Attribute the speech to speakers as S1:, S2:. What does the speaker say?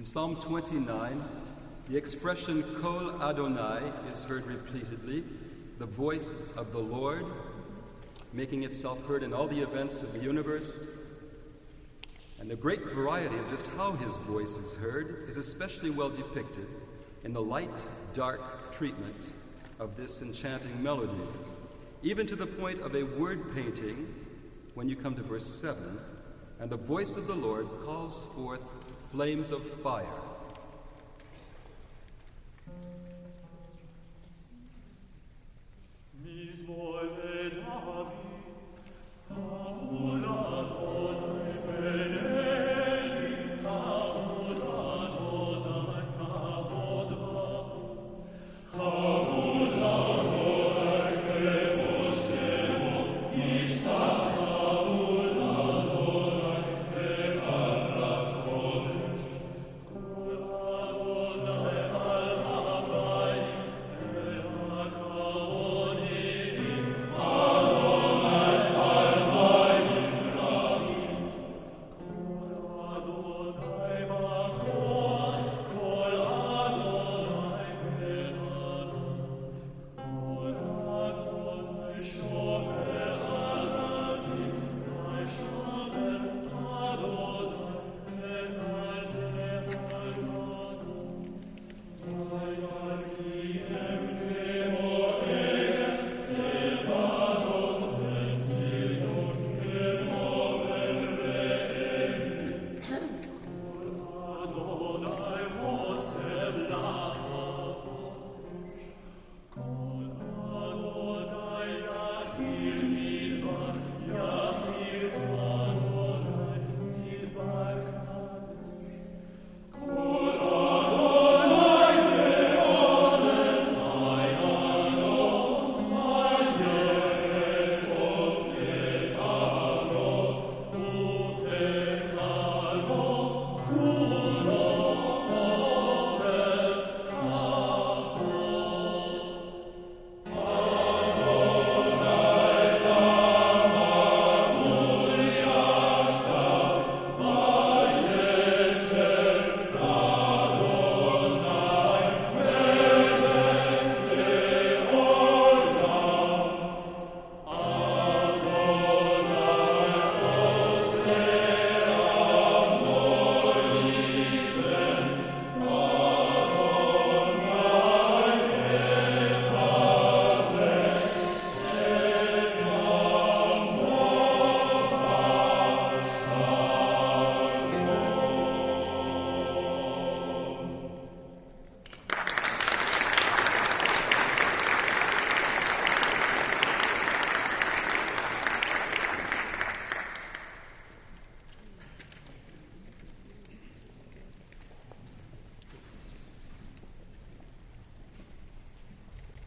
S1: In Psalm 29, the expression Kol Adonai is heard repeatedly, the voice of the Lord, making itself heard in all the events of the universe. And the great variety of just how his voice is heard is especially well depicted in the light, dark treatment of this enchanting melody, even to the point of a word painting when you come to verse 7 and the voice of the Lord calls forth flames of fire.